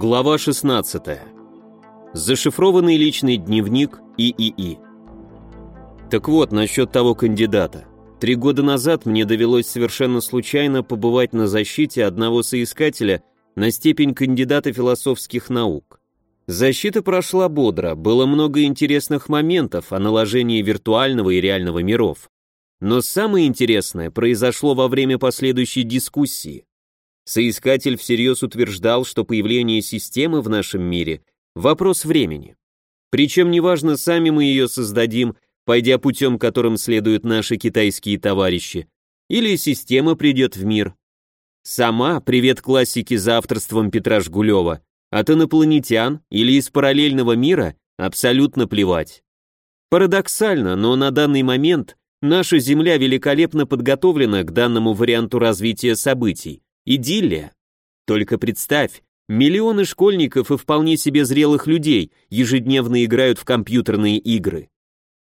Глава 16. Зашифрованный личный дневник ИИИ. Так вот, насчет того кандидата. Три года назад мне довелось совершенно случайно побывать на защите одного соискателя на степень кандидата философских наук. Защита прошла бодро, было много интересных моментов о наложении виртуального и реального миров. Но самое интересное произошло во время последующей дискуссии. Соискатель всерьез утверждал, что появление системы в нашем мире – вопрос времени. Причем неважно, сами мы ее создадим, пойдя путем, которым следуют наши китайские товарищи, или система придет в мир. Сама, привет классике за авторством Петра Жгулева, от инопланетян или из параллельного мира абсолютно плевать. Парадоксально, но на данный момент наша Земля великолепно подготовлена к данному варианту развития событий, Идиллия. Только представь, миллионы школьников и вполне себе зрелых людей ежедневно играют в компьютерные игры.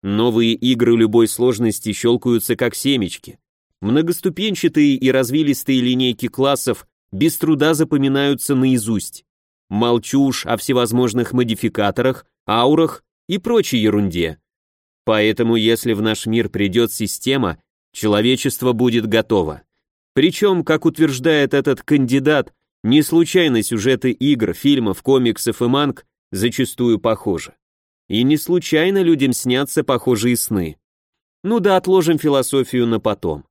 Новые игры любой сложности щелкаются как семечки. Многоступенчатые и развилистые линейки классов без труда запоминаются наизусть. Молчу уж о всевозможных модификаторах, аурах и прочей ерунде. Поэтому если в наш мир придет система, человечество будет готово. Причем, как утверждает этот кандидат, не случайно сюжеты игр, фильмов, комиксов и манг зачастую похожи. И не случайно людям снятся похожие сны. Ну да, отложим философию на потом.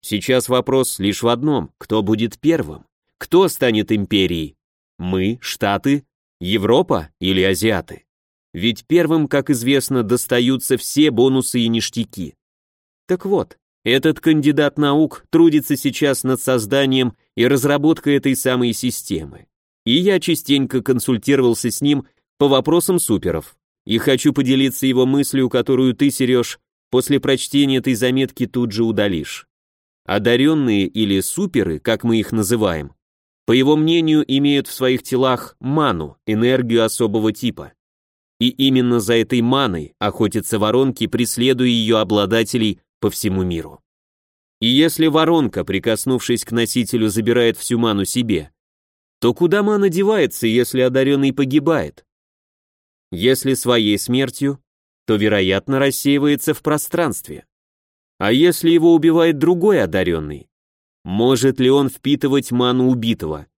Сейчас вопрос лишь в одном, кто будет первым? Кто станет империей? Мы, Штаты, Европа или Азиаты? Ведь первым, как известно, достаются все бонусы и ништяки. Так вот, этот кандидат наук трудится сейчас над созданием и разработкой этой самой системы. И я частенько консультировался с ним по вопросам суперов. И хочу поделиться его мыслью, которую ты, Сереж, после прочтения этой заметки тут же удалишь. Одаренные или суперы, как мы их называем, по его мнению, имеют в своих телах ману, энергию особого типа. И именно за этой маной охотятся воронки, преследуя ее обладателей по всему миру. И если воронка, прикоснувшись к носителю, забирает всю ману себе, то куда мана девается, если одаренный погибает? Если своей смертью, то, вероятно, рассеивается в пространстве. А если его убивает другой одаренный? Может ли он впитывать ману убитого?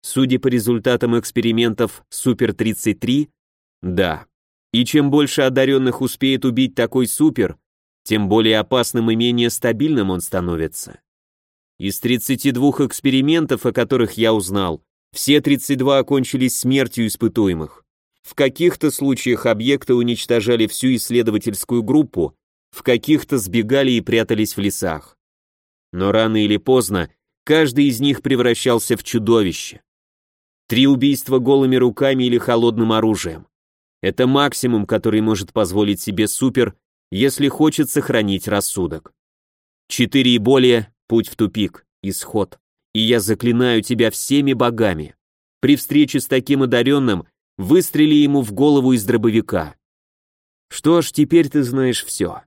Судя по результатам экспериментов Супер-33, да. И чем больше одаренных успеет убить такой супер, тем более опасным и менее стабильным он становится. Из 32 экспериментов, о которых я узнал, все 32 окончились смертью испытуемых. В каких-то случаях объекты уничтожали всю исследовательскую группу, в каких-то сбегали и прятались в лесах. Но рано или поздно каждый из них превращался в чудовище. Три убийства голыми руками или холодным оружием. Это максимум, который может позволить себе супер если хочет сохранить рассудок. Четыре и более — путь в тупик, исход. И я заклинаю тебя всеми богами. При встрече с таким одаренным выстрели ему в голову из дробовика. Что ж, теперь ты знаешь все.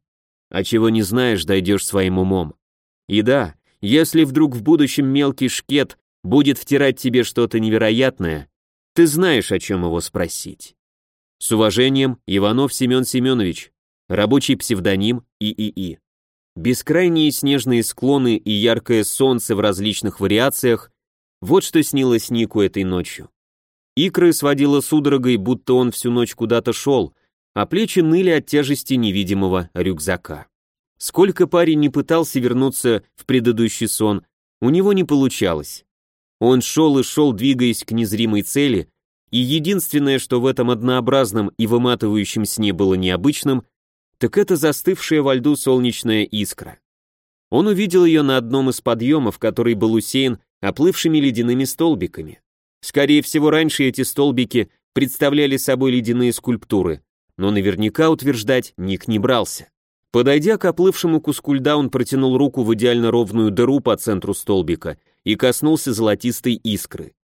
А чего не знаешь, дойдешь своим умом. И да, если вдруг в будущем мелкий шкет будет втирать тебе что-то невероятное, ты знаешь, о чем его спросить. С уважением, Иванов Семен Семенович, рабочий псевдоним ИИИ. Бескрайние снежные склоны и яркое солнце в различных вариациях – вот что снилось Нику этой ночью. Икры сводило судорогой, будто он всю ночь куда-то шел, а плечи ныли от тяжести невидимого рюкзака. Сколько парень не пытался вернуться в предыдущий сон, у него не получалось. Он шел и шел, двигаясь к незримой цели, и единственное, что в этом однообразном и выматывающем сне было необычным, так это застывшая во льду солнечная искра. Он увидел ее на одном из подъемов, который был усеян оплывшими ледяными столбиками. Скорее всего, раньше эти столбики представляли собой ледяные скульптуры, но наверняка утверждать Ник не брался. Подойдя к оплывшему куску льда, он протянул руку в идеально ровную дыру по центру столбика и коснулся золотистой искры.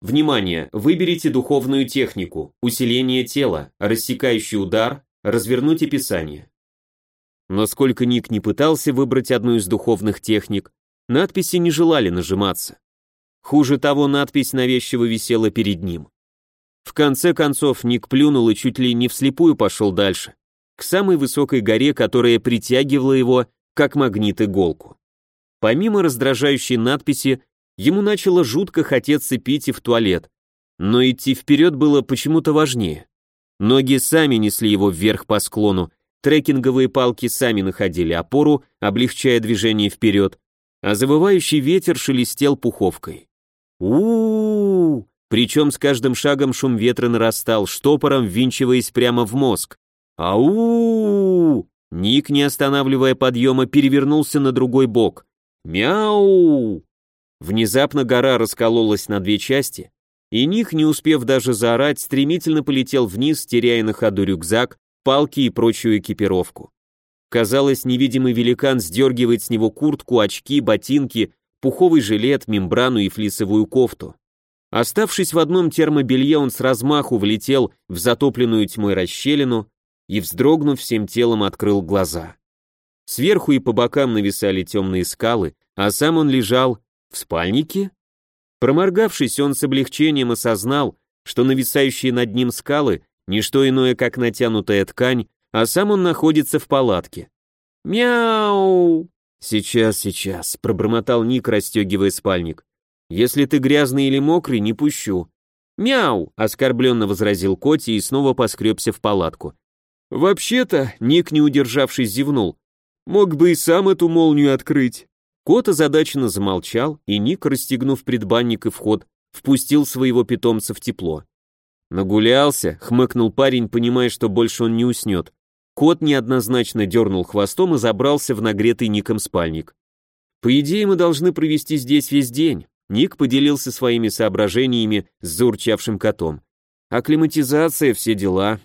Внимание! Выберите духовную технику, усиление тела, рассекающий удар, развернуть описание. Но сколько Ник не пытался выбрать одну из духовных техник, надписи не желали нажиматься. Хуже того, надпись навязчиво висела перед ним. В конце концов, Ник плюнул и чуть ли не вслепую пошел дальше, к самой высокой горе, которая притягивала его, как магнит иголку. Помимо раздражающей надписи, ему начало жутко хотеться пить и в туалет, но идти вперед было почему-то важнее. Ноги сами несли его вверх по склону, трекинговые палки сами находили опору, облегчая движение вперед, а завывающий ветер шелестел пуховкой. у у, -у причем с каждым шагом шум ветра нарастал, штопором ввинчиваясь прямо в мозг. «Ау!» Ник, не останавливая подъема, перевернулся на другой бок. «Мяу!» Внезапно гора раскололась на две части, и Ник, не успев даже заорать, стремительно полетел вниз, теряя на ходу рюкзак, палки и прочую экипировку. Казалось, невидимый великан сдергивает с него куртку, очки, ботинки, пуховый жилет, мембрану и флисовую кофту. Оставшись в одном термобелье, он с размаху влетел в затопленную тьмой расщелину и, вздрогнув всем телом, открыл глаза. Сверху и по бокам нависали темные скалы, а сам он лежал в спальнике. Проморгавшись, он с облегчением осознал, что нависающие над ним скалы — не что иное, как натянутая ткань, а сам он находится в палатке. «Мяу!» «Сейчас, сейчас», — пробормотал Ник, расстегивая спальник. Если ты грязный или мокрый, не пущу». «Мяу!» — оскорбленно возразил Коти и снова поскребся в палатку. «Вообще-то», — Ник, не удержавшись, зевнул, «мог бы и сам эту молнию открыть». Кот озадаченно замолчал, и Ник, расстегнув предбанник и вход, впустил своего питомца в тепло. «Нагулялся», — хмыкнул парень, понимая, что больше он не уснет. Кот неоднозначно дернул хвостом и забрался в нагретый Ником спальник. «По идее, мы должны провести здесь весь день. Ник поделился своими соображениями с заурчавшим котом. Акклиматизация, все дела.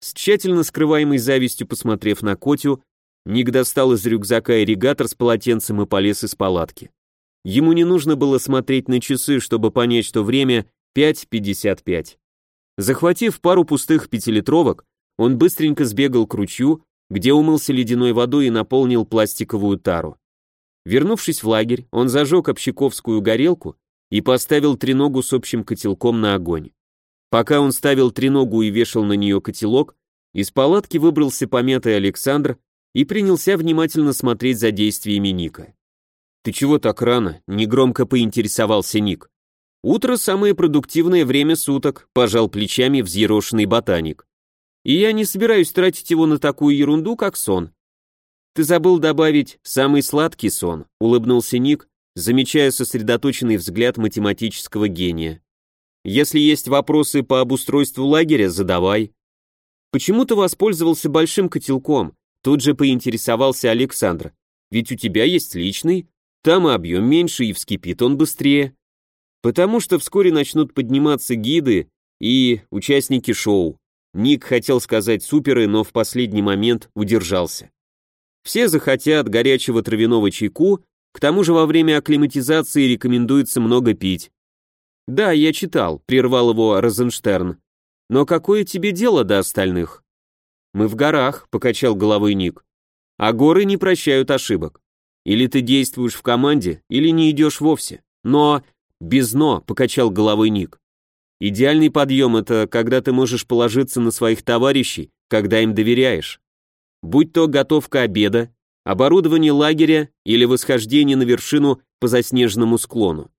С тщательно скрываемой завистью посмотрев на Котю, Ник достал из рюкзака ирригатор с полотенцем и полез из палатки. Ему не нужно было смотреть на часы, чтобы понять, что время 5.55. Захватив пару пустых пятилитровок, он быстренько сбегал к ручью, где умылся ледяной водой и наполнил пластиковую тару. Вернувшись в лагерь, он зажег общаковскую горелку и поставил треногу с общим котелком на огонь. Пока он ставил треногу и вешал на нее котелок, из палатки выбрался помятый Александр и принялся внимательно смотреть за действиями Ника. «Ты чего так рано?» — негромко поинтересовался Ник. «Утро — самое продуктивное время суток», — пожал плечами взъерошенный ботаник. «И я не собираюсь тратить его на такую ерунду, как сон. «Ты забыл добавить самый сладкий сон», — улыбнулся Ник, замечая сосредоточенный взгляд математического гения. «Если есть вопросы по обустройству лагеря, задавай». «Почему ты воспользовался большим котелком?» Тут же поинтересовался Александр. «Ведь у тебя есть личный, там и объем меньше, и вскипит он быстрее». «Потому что вскоре начнут подниматься гиды и участники шоу». Ник хотел сказать суперы, но в последний момент удержался. Все захотят горячего травяного чайку, к тому же во время акклиматизации рекомендуется много пить. Да, я читал, прервал его Розенштерн. Но какое тебе дело до остальных? Мы в горах, покачал головой Ник. А горы не прощают ошибок. Или ты действуешь в команде, или не идешь вовсе. Но без но, покачал головой Ник. Идеальный подъем — это когда ты можешь положиться на своих товарищей, когда им доверяешь будь то готовка обеда, оборудование лагеря или восхождение на вершину по заснеженному склону.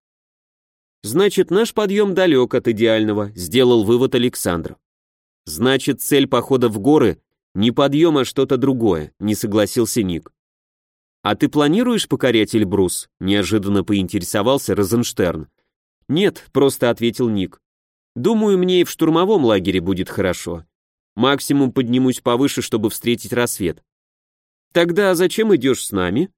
Значит, наш подъем далек от идеального, сделал вывод Александр. Значит, цель похода в горы не подъем, а что-то другое, не согласился Ник. А ты планируешь покорять Эльбрус? неожиданно поинтересовался Розенштерн. Нет, просто ответил Ник. Думаю, мне и в штурмовом лагере будет хорошо. Максимум поднимусь повыше, чтобы встретить рассвет. Тогда зачем идешь с нами?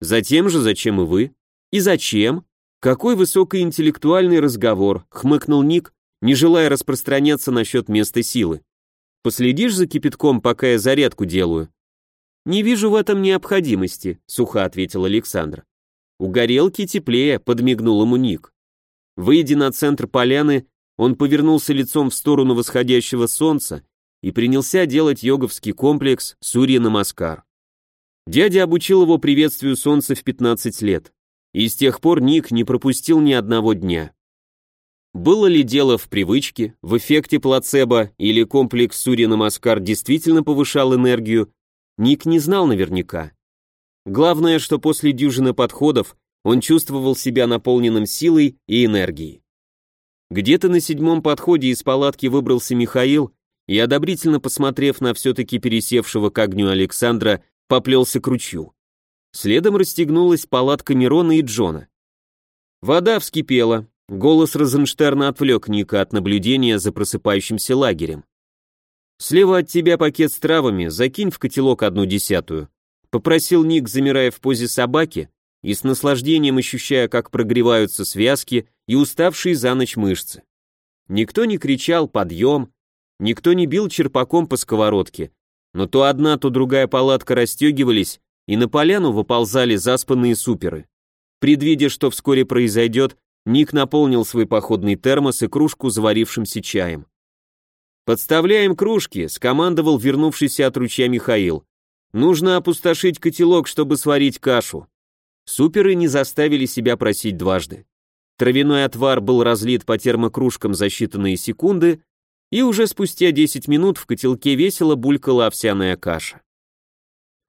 Затем же, зачем и вы. И зачем? Какой высокоинтеллектуальный разговор, хмыкнул Ник, не желая распространяться насчет места силы. Последишь за кипятком, пока я зарядку делаю? Не вижу в этом необходимости, сухо ответил Александр. У горелки теплее, подмигнул ему Ник. Выйдя на центр поляны, он повернулся лицом в сторону восходящего солнца и принялся делать йоговский комплекс Сурья Намаскар. Дядя обучил его приветствию солнца в 15 лет. и с тех пор Ник не пропустил ни одного дня. Было ли дело в привычке, в эффекте плацебо или комплекс Сурья-Намаскар действительно повышал энергию, Ник не знал наверняка. Главное, что после дюжины подходов он чувствовал себя наполненным силой и энергией. Где-то на седьмом подходе из палатки выбрался Михаил и, одобрительно посмотрев на все-таки пересевшего к огню Александра, поплелся к ручью. Следом расстегнулась палатка Мирона и Джона. Вода вскипела, голос Розенштерна отвлек Ника от наблюдения за просыпающимся лагерем. «Слева от тебя пакет с травами, закинь в котелок одну десятую», попросил Ник, замирая в позе собаки и с наслаждением ощущая, как прогреваются связки и уставшие за ночь мышцы. Никто не кричал «подъем», никто не бил черпаком по сковородке, но то одна, то другая палатка расстегивались, и на поляну выползали заспанные суперы. Предвидя, что вскоре произойдет, Ник наполнил свой походный термос и кружку заварившимся чаем. «Подставляем кружки», — скомандовал вернувшийся от ручья Михаил. «Нужно опустошить котелок, чтобы сварить кашу». Суперы не заставили себя просить дважды. Травяной отвар был разлит по термокружкам за считанные секунды, и уже спустя 10 минут в котелке весело булькала овсяная каша.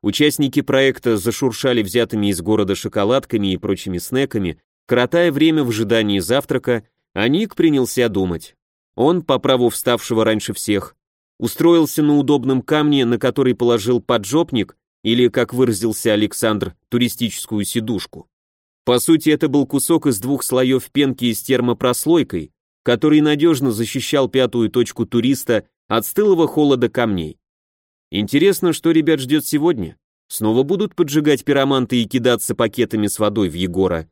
Участники проекта зашуршали взятыми из города шоколадками и прочими снеками, коротая время в ожидании завтрака, а Ник принялся думать. Он, по праву вставшего раньше всех, устроился на удобном камне, на который положил поджопник, или, как выразился Александр, туристическую сидушку. По сути, это был кусок из двух слоев пенки с термопрослойкой, который надежно защищал пятую точку туриста от стылого холода камней. Интересно, что ребят ждет сегодня? Снова будут поджигать пироманты и кидаться пакетами с водой в Егора?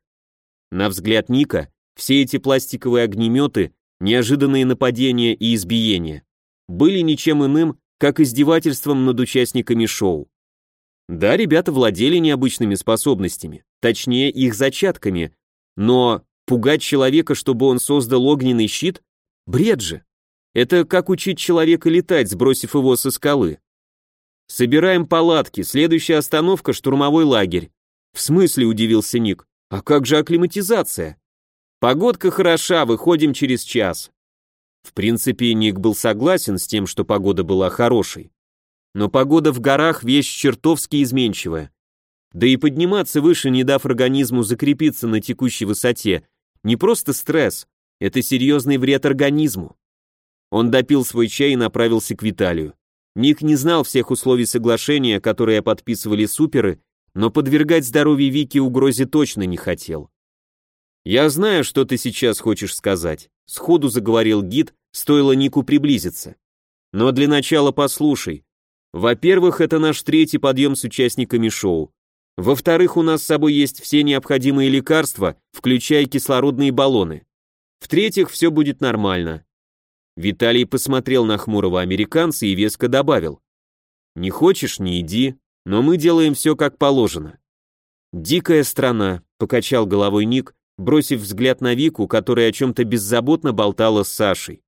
На взгляд Ника, все эти пластиковые огнеметы, неожиданные нападения и избиения, были ничем иным, как издевательством над участниками шоу. Да, ребята владели необычными способностями, точнее их зачатками, но пугать человека, чтобы он создал огненный щит? Бред же! Это как учить человека летать, сбросив его со скалы. «Собираем палатки, следующая остановка — штурмовой лагерь». «В смысле?» — удивился Ник. «А как же акклиматизация?» «Погодка хороша, выходим через час». В принципе, Ник был согласен с тем, что погода была хорошей. Но погода в горах — вещь чертовски изменчивая. Да и подниматься выше, не дав организму закрепиться на текущей высоте, не просто стресс, это серьезный вред организму. Он допил свой чай и направился к Виталию. Ник не знал всех условий соглашения, которые подписывали суперы, но подвергать здоровье Вики угрозе точно не хотел. «Я знаю, что ты сейчас хочешь сказать», — сходу заговорил гид, стоило Нику приблизиться. «Но для начала послушай. Во-первых, это наш третий подъем с участниками шоу. Во-вторых, у нас с собой есть все необходимые лекарства, включая кислородные баллоны. В-третьих, все будет нормально. Виталий посмотрел на хмурого американца и веско добавил. «Не хочешь, не иди, но мы делаем все как положено». «Дикая страна», — покачал головой Ник, бросив взгляд на Вику, которая о чем-то беззаботно болтала с Сашей.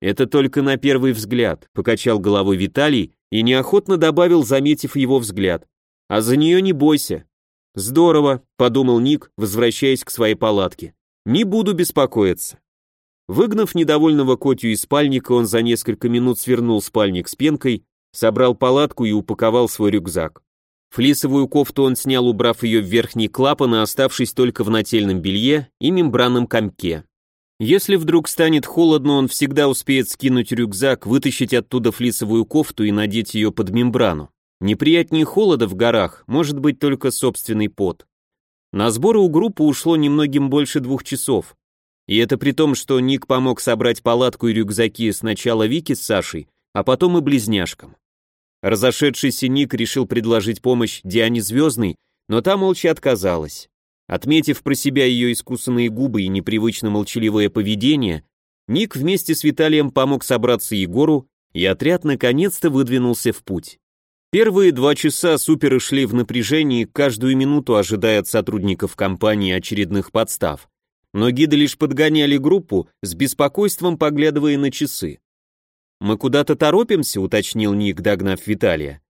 «Это только на первый взгляд», — покачал головой Виталий и неохотно добавил, заметив его взгляд. «А за нее не бойся». «Здорово», — подумал Ник, возвращаясь к своей палатке. «Не буду беспокоиться». Выгнав недовольного Котю из спальника, он за несколько минут свернул спальник с пенкой, собрал палатку и упаковал свой рюкзак. Флисовую кофту он снял, убрав ее в верхний клапан, оставшись только в нательном белье и мембранном комке. Если вдруг станет холодно, он всегда успеет скинуть рюкзак, вытащить оттуда флисовую кофту и надеть ее под мембрану. Неприятнее холода в горах может быть только собственный пот. На сборы у группы ушло немногим больше двух часов. И это при том, что Ник помог собрать палатку и рюкзаки сначала Вики с Сашей, а потом и близняшкам. Разошедшийся Ник решил предложить помощь Диане Звездной, но та молча отказалась. Отметив про себя ее искусанные губы и непривычно молчаливое поведение, Ник вместе с Виталием помог собраться Егору, и отряд наконец-то выдвинулся в путь. Первые два часа суперы шли в напряжении, каждую минуту ожидая от сотрудников компании очередных подстав но гиды лишь подгоняли группу, с беспокойством поглядывая на часы. «Мы куда-то торопимся», — уточнил Ник, догнав Виталия.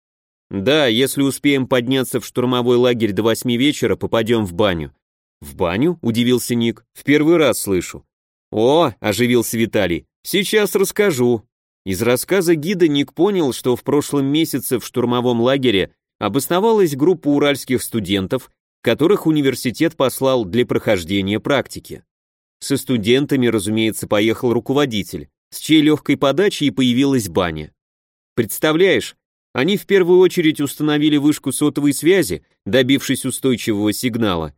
«Да, если успеем подняться в штурмовой лагерь до восьми вечера, попадем в баню. «В баню?» — удивился Ник. «В первый раз слышу». «О!» — оживился Виталий. «Сейчас расскажу». Из рассказа гида Ник понял, что в прошлом месяце в штурмовом лагере обосновалась группа уральских студентов, которых университет послал для прохождения практики. Со студентами, разумеется, поехал руководитель, с чьей легкой подачей появилась баня. Представляешь, они в первую очередь установили вышку сотовой связи, добившись устойчивого сигнала.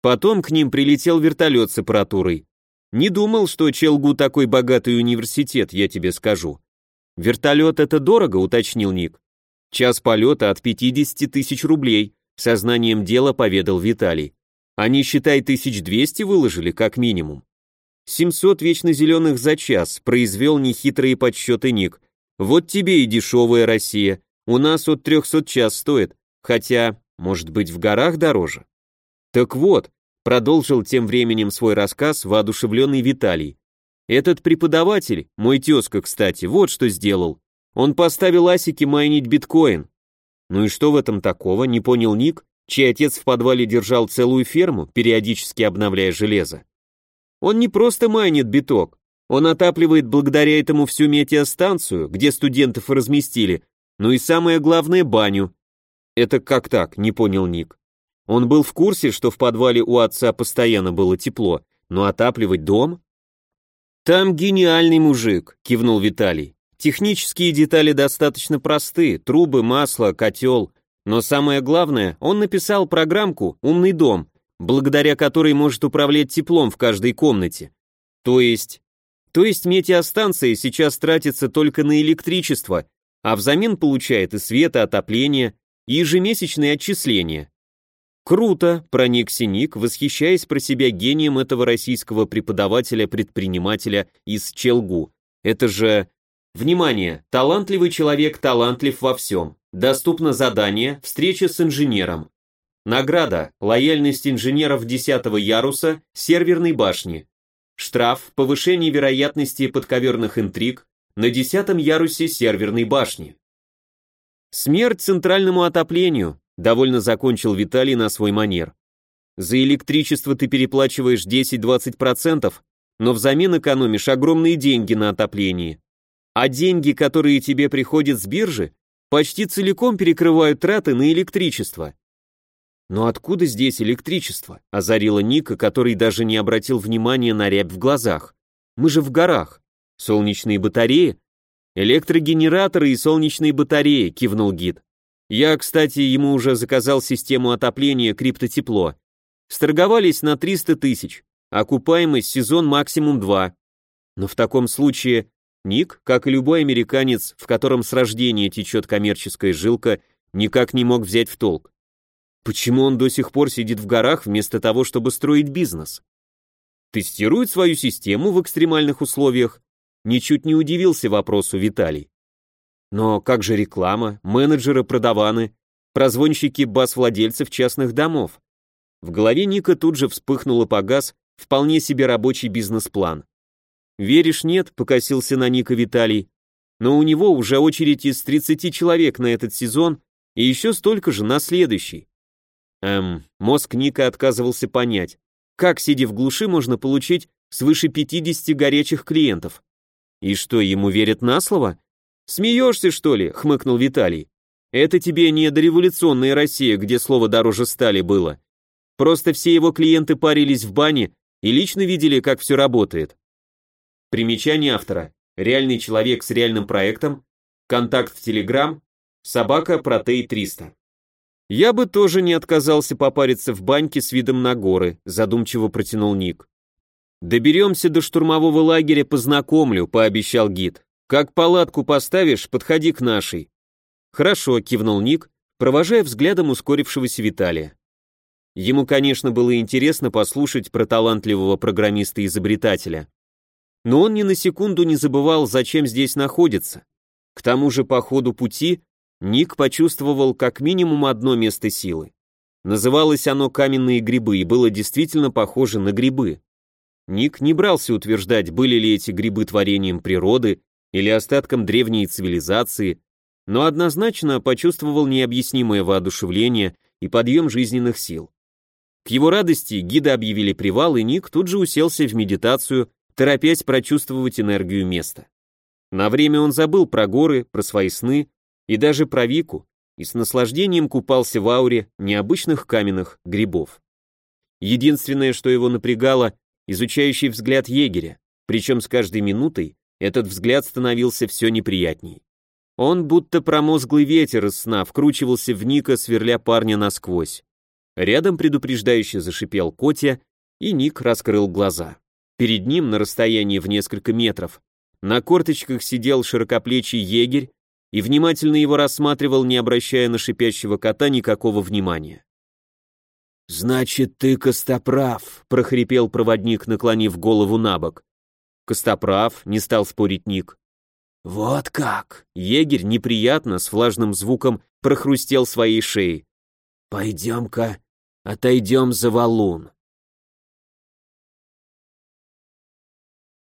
Потом к ним прилетел вертолет с аппаратурой. Не думал, что Челгу такой богатый университет, я тебе скажу. Вертолет это дорого, уточнил Ник. Час полета от 50 тысяч рублей, сознанием дела поведал Виталий. Они, считай, 1200 выложили, как минимум. 700 вечно зеленых за час, произвел нехитрые подсчеты Ник. Вот тебе и дешевая Россия. У нас от 300 час стоит, хотя, может быть, в горах дороже. Так вот, продолжил тем временем свой рассказ воодушевленный Виталий. Этот преподаватель, мой тезка, кстати, вот что сделал. Он поставил асики майнить биткоин. Ну и что в этом такого, не понял Ник, чей отец в подвале держал целую ферму, периодически обновляя железо. Он не просто майнит биток, он отапливает благодаря этому всю метеостанцию, где студентов разместили, ну и самое главное баню. Это как так, не понял Ник. Он был в курсе, что в подвале у отца постоянно было тепло, но отапливать дом? «Там гениальный мужик», — кивнул Виталий. «Технические детали достаточно просты, трубы, масло, котел. Но самое главное, он написал программку «Умный дом», благодаря которой может управлять теплом в каждой комнате. То есть... То есть метеостанция сейчас тратится только на электричество, а взамен получает и свет, и отопление, и ежемесячные отчисления. Круто, проникся Ник, восхищаясь про себя гением этого российского преподавателя-предпринимателя из Челгу. Это же... Внимание! Талантливый человек талантлив во всем. Доступно задание «Встреча с инженером». Награда «Лояльность инженеров 10 яруса серверной башни». Штраф «Повышение вероятности подковерных интриг на 10 ярусе серверной башни». Смерть центральному отоплению, Довольно закончил Виталий на свой манер. За электричество ты переплачиваешь 10-20%, но взамен экономишь огромные деньги на отоплении. А деньги, которые тебе приходят с биржи, почти целиком перекрывают траты на электричество. Но откуда здесь электричество? Озарила Ника, который даже не обратил внимания на рябь в глазах. Мы же в горах. Солнечные батареи? Электрогенераторы и солнечные батареи, кивнул гид. Я, кстати, ему уже заказал систему отопления криптотепло. Сторговались на 300 тысяч, окупаемость сезон максимум 2. Но в таком случае Ник, как и любой американец, в котором с рождения течет коммерческая жилка, никак не мог взять в толк. Почему он до сих пор сидит в горах вместо того, чтобы строить бизнес? Тестирует свою систему в экстремальных условиях? Ничуть не удивился вопросу Виталий. Но как же реклама, менеджеры, продаваны, прозвонщики бас-владельцев частных домов? В голове Ника тут же вспыхнул и погас вполне себе рабочий бизнес-план. «Веришь, нет?» — покосился на Ника Виталий. «Но у него уже очередь из 30 человек на этот сезон и еще столько же на следующий». Эм, мозг Ника отказывался понять, как, сидя в глуши, можно получить свыше 50 горячих клиентов. И что, ему верят на слово? «Смеешься, что ли?» — хмыкнул Виталий. «Это тебе не дореволюционная Россия, где слово дороже стали было. Просто все его клиенты парились в бане и лично видели, как все работает». Примечание автора. Реальный человек с реальным проектом. Контакт в Телеграм. Собака Протей 300. «Я бы тоже не отказался попариться в баньке с видом на горы», задумчиво протянул Ник. «Доберемся до штурмового лагеря, познакомлю», пообещал гид. «Как палатку поставишь, подходи к нашей». «Хорошо», — кивнул Ник, провожая взглядом ускорившегося Виталия. Ему, конечно, было интересно послушать про талантливого программиста-изобретателя. Но он ни на секунду не забывал, зачем здесь находится. К тому же по ходу пути Ник почувствовал как минимум одно место силы. Называлось оно «Каменные грибы» и было действительно похоже на грибы. Ник не брался утверждать, были ли эти грибы творением природы или остатком древней цивилизации, но однозначно почувствовал необъяснимое воодушевление и подъем жизненных сил. К его радости гида объявили привал, и Ник тут же уселся в медитацию, торопясь прочувствовать энергию места. На время он забыл про горы, про свои сны и даже про Вику, и с наслаждением купался в ауре необычных каменных грибов. Единственное, что его напрягало, изучающий взгляд егеря, причем с каждой минутой этот взгляд становился все неприятней. Он, будто промозглый ветер из сна, вкручивался в Ника, сверля парня насквозь. Рядом предупреждающе зашипел Котя, и Ник раскрыл глаза. Перед ним, на расстоянии в несколько метров, на корточках сидел широкоплечий егерь и внимательно его рассматривал, не обращая на шипящего кота никакого внимания. «Значит, ты костоправ», — прохрипел проводник, наклонив голову на бок. «Костоправ», — не стал спорить Ник. «Вот как!» Егерь неприятно, с влажным звуком, прохрустел своей шеей. «Пойдем-ка, отойдем за валун».